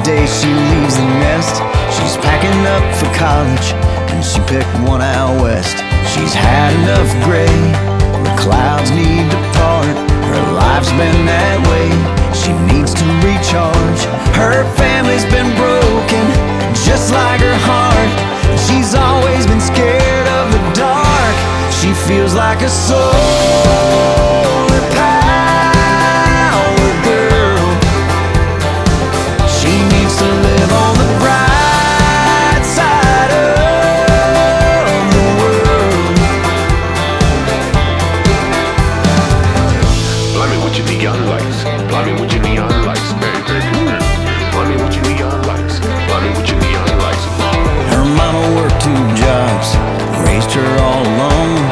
jailbreak. Today she leaves the nest. She's packing up for college, and she picked one out west. She's had enough gray. The clouds need to part. Her life's been that way. She needs to recharge. Her family's been broken, just like her heart. She's always been scared of the dark. She feels like a solar raised her all alone.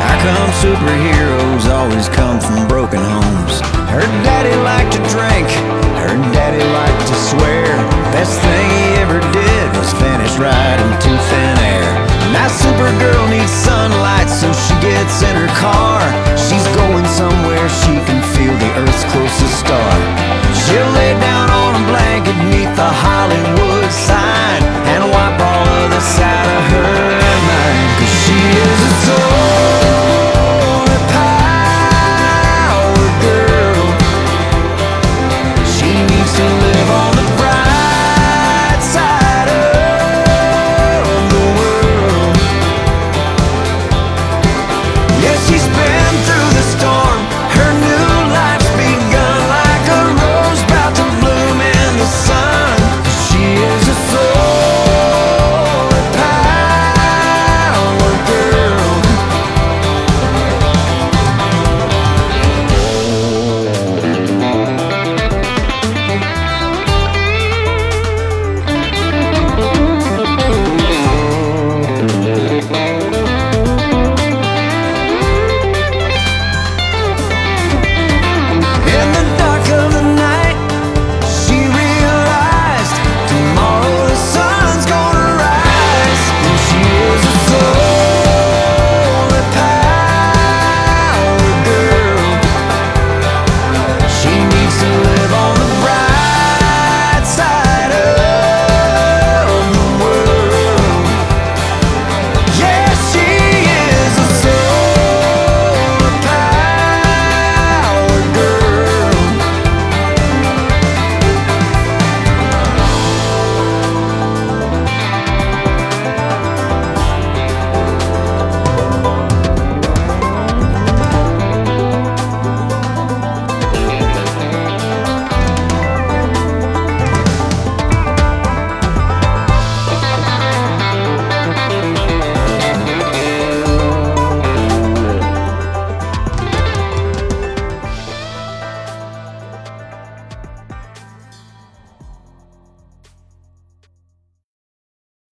How come superheroes always come from broken homes? Her daddy liked to